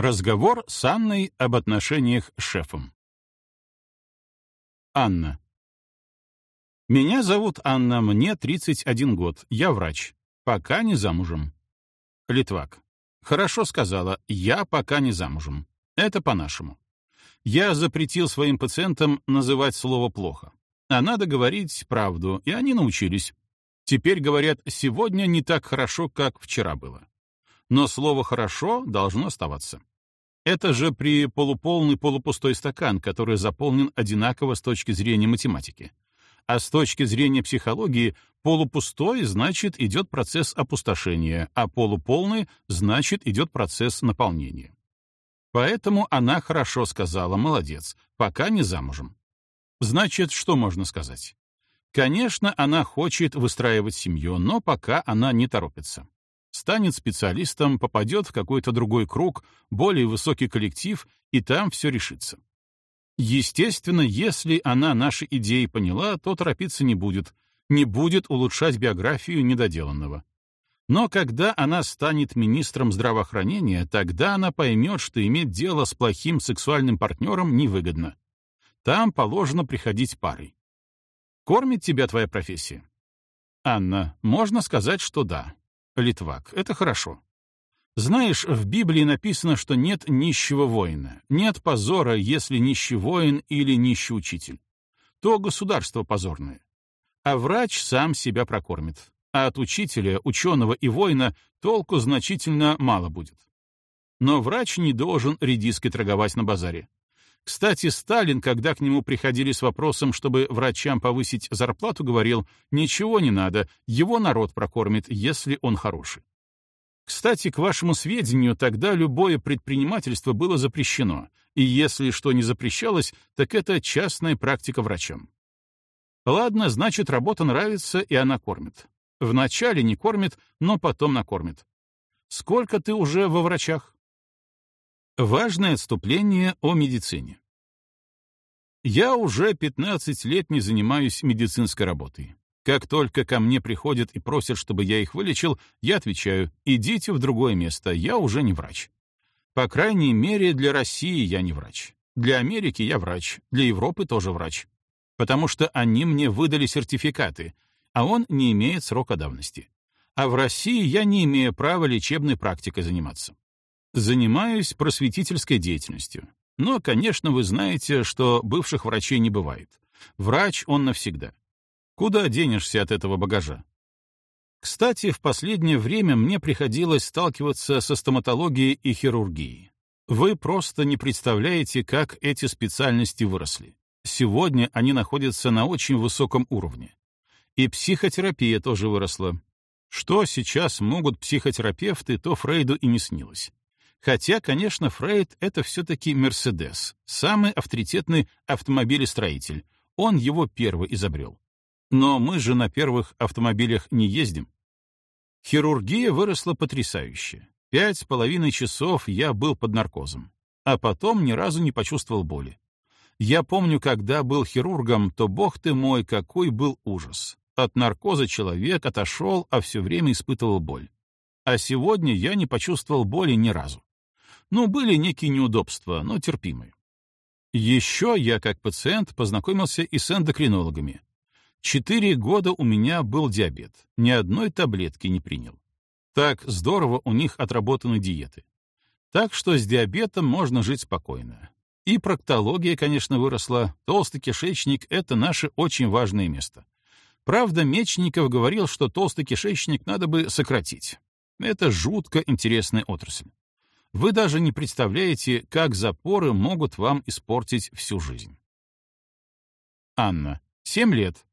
Разговор с Анной об отношениях с шефом. Анна. Меня зовут Анна, мне 31 год, я врач. Пока не замужем. Литвак. Хорошо сказала, я пока не замужем. Это по-нашему. Я запретил своим пациентам называть слово плохо. А надо говорить правду, и они научились. Теперь говорят, сегодня не так хорошо, как вчера было. Но слово «хорошо» должно оставаться. Это же при полуполный полупустой стакан, который заполнен одинаково с точки зрения математики. А с точки зрения психологии полупустой значит идет процесс опустошения, а полуполный значит идет процесс наполнения. Поэтому она хорошо сказала, молодец, пока не замужем. Значит, что можно сказать? Конечно, она хочет выстраивать семью, но пока она не торопится станет специалистом, попадет в какой-то другой круг, более высокий коллектив, и там все решится. Естественно, если она наши идеи поняла, то торопиться не будет, не будет улучшать биографию недоделанного. Но когда она станет министром здравоохранения, тогда она поймет, что иметь дело с плохим сексуальным партнером невыгодно. Там положено приходить парой. Кормит тебя твоя профессия? Анна, можно сказать, что да. Литвак. Это хорошо. Знаешь, в Библии написано, что нет нищего воина, нет позора, если нищий воин или нищий учитель. То государство позорное. А врач сам себя прокормит. А от учителя, ученого и воина толку значительно мало будет. Но врач не должен редиской торговать на базаре. Кстати, Сталин, когда к нему приходили с вопросом, чтобы врачам повысить зарплату, говорил, ничего не надо, его народ прокормит, если он хороший. Кстати, к вашему сведению, тогда любое предпринимательство было запрещено, и если что не запрещалось, так это частная практика врачам. Ладно, значит, работа нравится, и она кормит. Вначале не кормит, но потом накормит. Сколько ты уже во врачах? Важное отступление о медицине. Я уже 15 лет не занимаюсь медицинской работой. Как только ко мне приходят и просят, чтобы я их вылечил, я отвечаю, идите в другое место, я уже не врач. По крайней мере, для России я не врач. Для Америки я врач, для Европы тоже врач. Потому что они мне выдали сертификаты, а он не имеет срока давности. А в России я не имею права лечебной практикой заниматься. Занимаюсь просветительской деятельностью. Но, конечно, вы знаете, что бывших врачей не бывает. Врач он навсегда. Куда денешься от этого багажа? Кстати, в последнее время мне приходилось сталкиваться со стоматологией и хирургией. Вы просто не представляете, как эти специальности выросли. Сегодня они находятся на очень высоком уровне. И психотерапия тоже выросла. Что сейчас могут психотерапевты, то Фрейду и не снилось. Хотя, конечно, Фрейд — это все-таки Мерседес, самый авторитетный автомобилестроитель. Он его первый изобрел. Но мы же на первых автомобилях не ездим. Хирургия выросла потрясающе. Пять с половиной часов я был под наркозом, а потом ни разу не почувствовал боли. Я помню, когда был хирургом, то, бог ты мой, какой был ужас. От наркоза человек отошел, а все время испытывал боль. А сегодня я не почувствовал боли ни разу. Ну, были некие неудобства, но терпимые. Еще я, как пациент, познакомился и с эндокринологами. Четыре года у меня был диабет, ни одной таблетки не принял. Так здорово у них отработаны диеты. Так что с диабетом можно жить спокойно. И проктология, конечно, выросла. Толстый кишечник — это наше очень важное место. Правда, Мечников говорил, что толстый кишечник надо бы сократить. Это жутко интересная отрасль. Вы даже не представляете, как запоры могут вам испортить всю жизнь. Анна. Семь лет.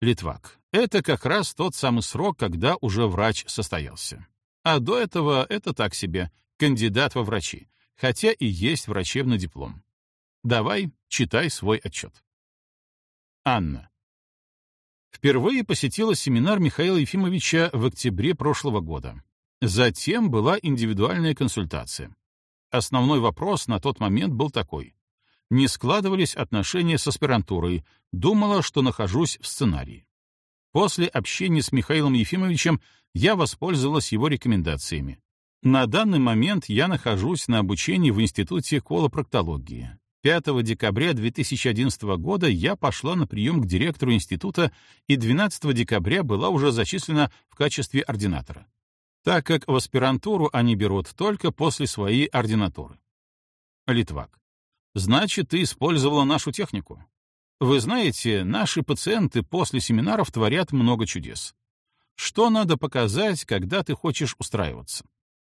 Литвак. Это как раз тот самый срок, когда уже врач состоялся. А до этого это так себе, кандидат во врачи, хотя и есть врачебный диплом. Давай, читай свой отчет. Анна. Впервые посетила семинар Михаила Ефимовича в октябре прошлого года. Затем была индивидуальная консультация. Основной вопрос на тот момент был такой. Не складывались отношения с аспирантурой, думала, что нахожусь в сценарии. После общения с Михаилом Ефимовичем я воспользовалась его рекомендациями. На данный момент я нахожусь на обучении в Институте колопроктологии. 5 декабря 2011 года я пошла на прием к директору института и 12 декабря была уже зачислена в качестве ординатора, так как в аспирантуру они берут только после своей ординатуры. Литвак. Значит, ты использовала нашу технику. Вы знаете, наши пациенты после семинаров творят много чудес. Что надо показать, когда ты хочешь устраиваться?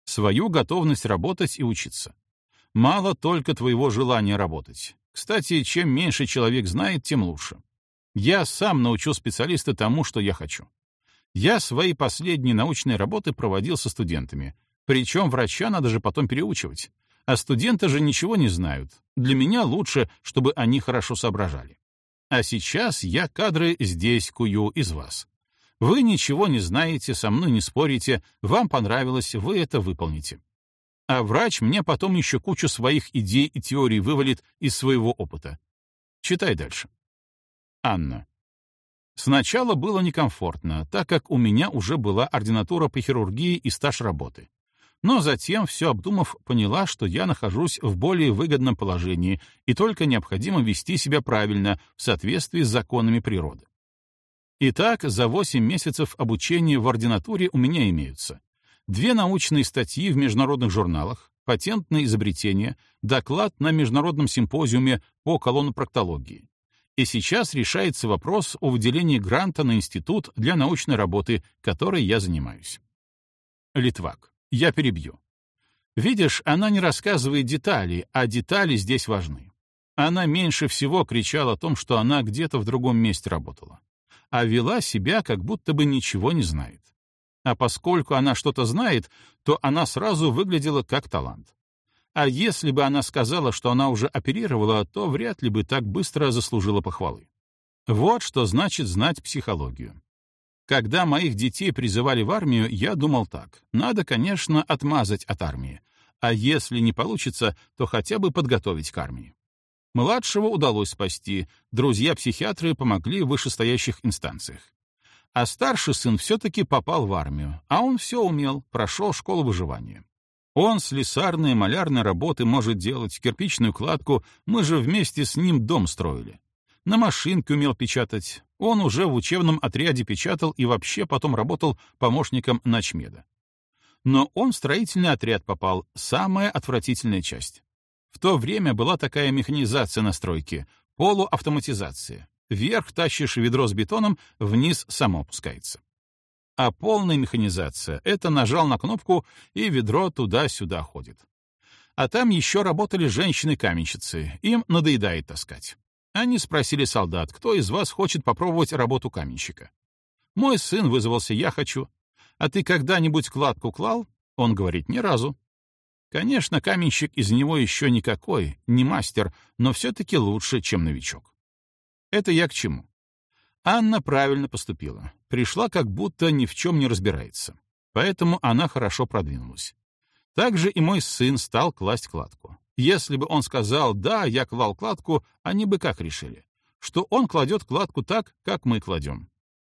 свою готовность работать и учиться. Мало только твоего желания работать. Кстати, чем меньше человек знает, тем лучше. Я сам научу специалиста тому, что я хочу. Я свои последние научные работы проводил со студентами. Причем врача надо же потом переучивать. А студенты же ничего не знают. Для меня лучше, чтобы они хорошо соображали. А сейчас я кадры здесь кую из вас. Вы ничего не знаете, со мной не спорите, вам понравилось, вы это выполните. А врач мне потом еще кучу своих идей и теорий вывалит из своего опыта. Читай дальше. Анна. Сначала было некомфортно, так как у меня уже была ординатура по хирургии и стаж работы. Но затем, все обдумав, поняла, что я нахожусь в более выгодном положении и только необходимо вести себя правильно в соответствии с законами природы. Итак, за 8 месяцев обучения в ординатуре у меня имеются две научные статьи в международных журналах, патентное изобретение, доклад на международном симпозиуме по колонопроктологии. И сейчас решается вопрос о выделении гранта на институт для научной работы, которой я занимаюсь. Литвак. Я перебью. Видишь, она не рассказывает детали, а детали здесь важны. Она меньше всего кричала о том, что она где-то в другом месте работала а вела себя, как будто бы ничего не знает. А поскольку она что-то знает, то она сразу выглядела как талант. А если бы она сказала, что она уже оперировала, то вряд ли бы так быстро заслужила похвалы. Вот что значит знать психологию. Когда моих детей призывали в армию, я думал так. Надо, конечно, отмазать от армии. А если не получится, то хотя бы подготовить к армии. Младшего удалось спасти, друзья-психиатры помогли в вышестоящих инстанциях. А старший сын все-таки попал в армию, а он все умел, прошел школу выживания. Он слесарные, малярные работы может делать, кирпичную кладку, мы же вместе с ним дом строили. На машинке умел печатать, он уже в учебном отряде печатал и вообще потом работал помощником начмеда. Но он в строительный отряд попал, самая отвратительная часть. В то время была такая механизация на стройке, полуавтоматизация. Вверх тащишь ведро с бетоном, вниз само опускается. А полная механизация — это нажал на кнопку, и ведро туда-сюда ходит. А там еще работали женщины-каменщицы, им надоедает таскать. Они спросили солдат, кто из вас хочет попробовать работу каменщика. Мой сын вызвался, я хочу. А ты когда-нибудь кладку клал? Он говорит, ни разу. Конечно, каменщик из него еще никакой, не мастер, но все-таки лучше, чем новичок. Это я к чему? Анна правильно поступила. Пришла, как будто ни в чем не разбирается. Поэтому она хорошо продвинулась. Также и мой сын стал класть кладку. Если бы он сказал «да, я клал кладку», они бы как решили? Что он кладет кладку так, как мы кладем.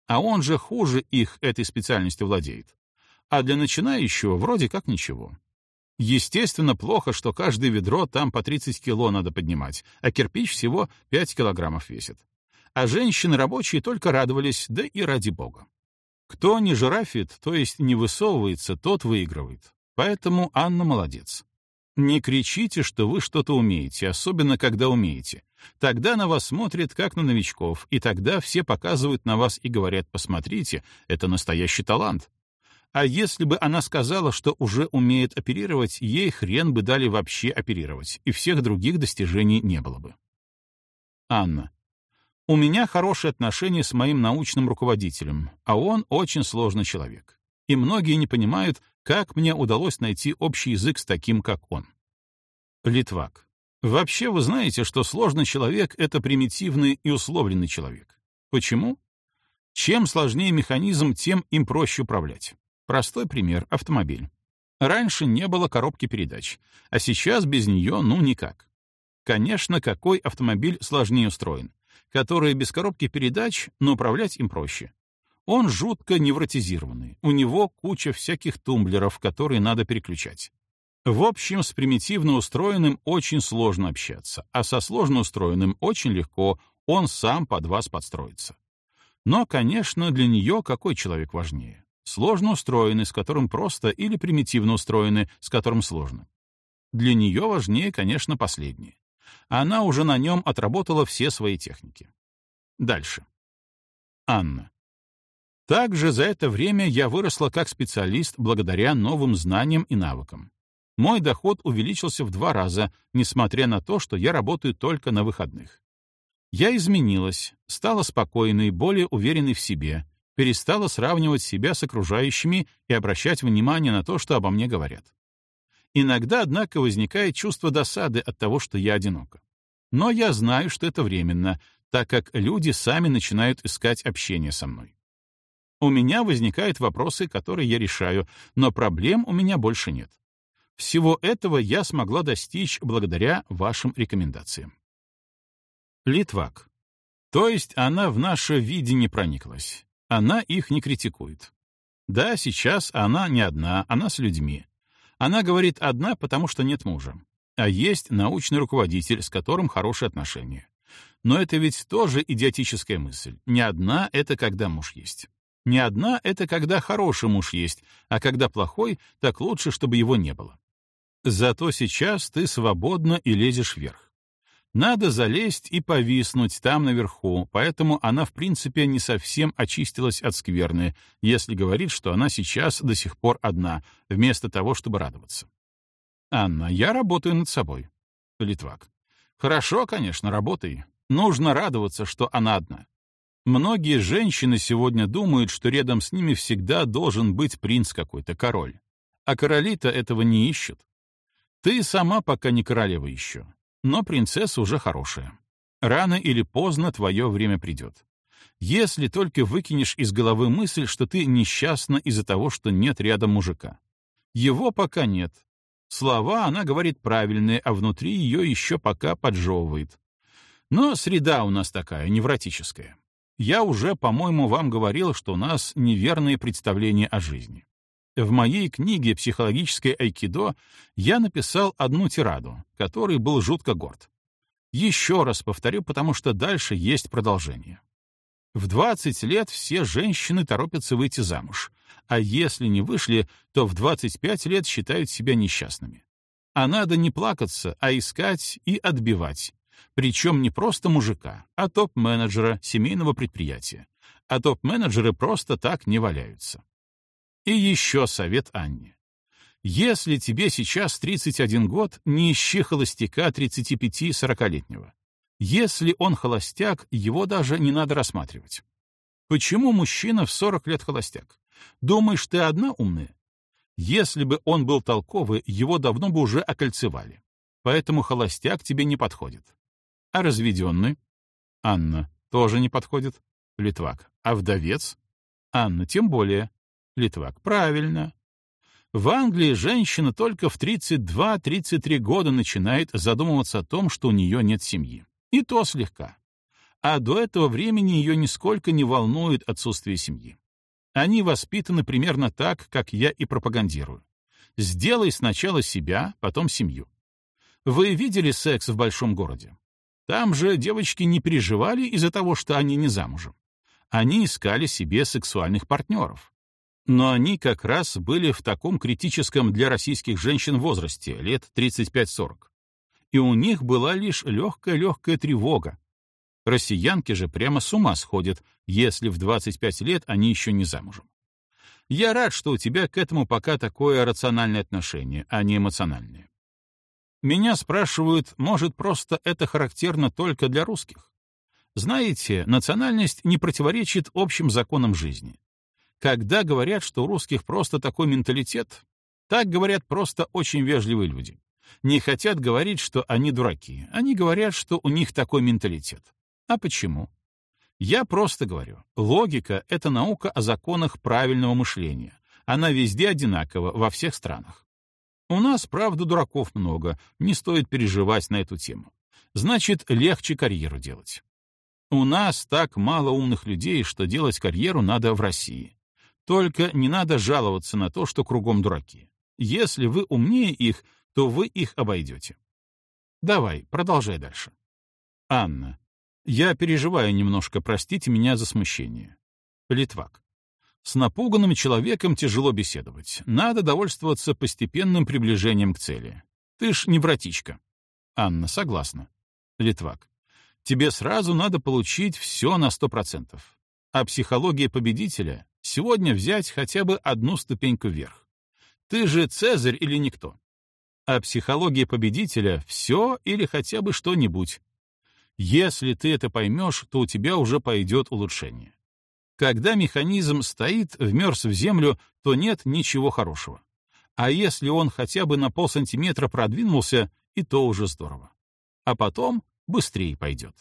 А он же хуже их этой специальностью владеет. А для начинающего вроде как ничего. Естественно, плохо, что каждое ведро там по 30 кило надо поднимать, а кирпич всего 5 килограммов весит. А женщины рабочие только радовались, да и ради бога. Кто не жирафит, то есть не высовывается, тот выигрывает. Поэтому Анна молодец. Не кричите, что вы что-то умеете, особенно когда умеете. Тогда на вас смотрят как на новичков, и тогда все показывают на вас и говорят, посмотрите, это настоящий талант. А если бы она сказала, что уже умеет оперировать, ей хрен бы дали вообще оперировать, и всех других достижений не было бы. Анна. У меня хорошие отношения с моим научным руководителем, а он очень сложный человек. И многие не понимают, как мне удалось найти общий язык с таким, как он. Литвак. Вообще вы знаете, что сложный человек — это примитивный и условленный человек. Почему? Чем сложнее механизм, тем им проще управлять. Простой пример — автомобиль. Раньше не было коробки передач, а сейчас без нее ну никак. Конечно, какой автомобиль сложнее устроен? Который без коробки передач, но управлять им проще. Он жутко невротизированный, у него куча всяких тумблеров, которые надо переключать. В общем, с примитивно устроенным очень сложно общаться, а со сложно устроенным очень легко, он сам под вас подстроится. Но, конечно, для нее какой человек важнее? Сложно устроенный, с которым просто, или примитивно устроенный, с которым сложно. Для нее важнее, конечно, последнее. Она уже на нем отработала все свои техники. Дальше. Анна. Также за это время я выросла как специалист благодаря новым знаниям и навыкам. Мой доход увеличился в два раза, несмотря на то, что я работаю только на выходных. Я изменилась, стала спокойной, более уверенной в себе, перестала сравнивать себя с окружающими и обращать внимание на то, что обо мне говорят. Иногда, однако, возникает чувство досады от того, что я одинока. Но я знаю, что это временно, так как люди сами начинают искать общение со мной. У меня возникают вопросы, которые я решаю, но проблем у меня больше нет. Всего этого я смогла достичь благодаря вашим рекомендациям. Литвак. То есть она в наше видение прониклась. Она их не критикует. Да, сейчас она не одна, она с людьми. Она говорит одна, потому что нет мужа. А есть научный руководитель, с которым хорошие отношения. Но это ведь тоже идиотическая мысль. Не одна — это когда муж есть. Не одна — это когда хороший муж есть, а когда плохой, так лучше, чтобы его не было. Зато сейчас ты свободна и лезешь вверх. Надо залезть и повиснуть там наверху, поэтому она, в принципе, не совсем очистилась от скверны, если говорит, что она сейчас до сих пор одна, вместо того, чтобы радоваться. Анна, я работаю над собой. Литвак. Хорошо, конечно, работай. Нужно радоваться, что она одна. Многие женщины сегодня думают, что рядом с ними всегда должен быть принц какой-то, король. А короли-то этого не ищут. Ты сама пока не королева еще. Но принцесса уже хорошая. Рано или поздно твое время придет. Если только выкинешь из головы мысль, что ты несчастна из-за того, что нет рядом мужика. Его пока нет. Слова она говорит правильные, а внутри ее еще пока поджевывает. Но среда у нас такая, невротическая. Я уже, по-моему, вам говорил, что у нас неверные представления о жизни. В моей книге «Психологическое айкидо» я написал одну тираду, которой был жутко горд. Еще раз повторю, потому что дальше есть продолжение. В 20 лет все женщины торопятся выйти замуж, а если не вышли, то в 25 лет считают себя несчастными. А надо не плакаться, а искать и отбивать. Причем не просто мужика, а топ-менеджера семейного предприятия. А топ-менеджеры просто так не валяются. И еще совет Анне. Если тебе сейчас 31 год, не ищи холостяка 35-40-летнего. Если он холостяк, его даже не надо рассматривать. Почему мужчина в 40 лет холостяк? Думаешь, ты одна умная? Если бы он был толковый, его давно бы уже окольцевали. Поэтому холостяк тебе не подходит. А разведенный? Анна. Тоже не подходит. Литвак. А вдовец? Анна. Тем более. Литвак. Правильно. В Англии женщина только в 32-33 года начинает задумываться о том, что у нее нет семьи. И то слегка. А до этого времени ее нисколько не волнует отсутствие семьи. Они воспитаны примерно так, как я и пропагандирую. Сделай сначала себя, потом семью. Вы видели секс в большом городе? Там же девочки не переживали из-за того, что они не замужем. Они искали себе сексуальных партнеров. Но они как раз были в таком критическом для российских женщин возрасте, лет 35-40. И у них была лишь легкая-легкая тревога. Россиянки же прямо с ума сходят, если в 25 лет они еще не замужем. Я рад, что у тебя к этому пока такое рациональное отношение, а не эмоциональное. Меня спрашивают, может, просто это характерно только для русских? Знаете, национальность не противоречит общим законам жизни. Когда говорят, что у русских просто такой менталитет, так говорят просто очень вежливые люди. Не хотят говорить, что они дураки. Они говорят, что у них такой менталитет. А почему? Я просто говорю, логика — это наука о законах правильного мышления. Она везде одинакова, во всех странах. У нас, правда, дураков много, не стоит переживать на эту тему. Значит, легче карьеру делать. У нас так мало умных людей, что делать карьеру надо в России. Только не надо жаловаться на то, что кругом дураки. Если вы умнее их, то вы их обойдете. Давай, продолжай дальше. Анна. Я переживаю немножко, простите меня за смущение. Литвак. С напуганным человеком тяжело беседовать. Надо довольствоваться постепенным приближением к цели. Ты ж не братичка. Анна, согласна. Литвак. Тебе сразу надо получить все на сто процентов. А психология победителя — сегодня взять хотя бы одну ступеньку вверх. Ты же Цезарь или никто. А психология победителя — все или хотя бы что-нибудь. Если ты это поймешь, то у тебя уже пойдет улучшение. Когда механизм стоит, вмерз в землю, то нет ничего хорошего. А если он хотя бы на полсантиметра продвинулся, и то уже здорово. А потом быстрее пойдет.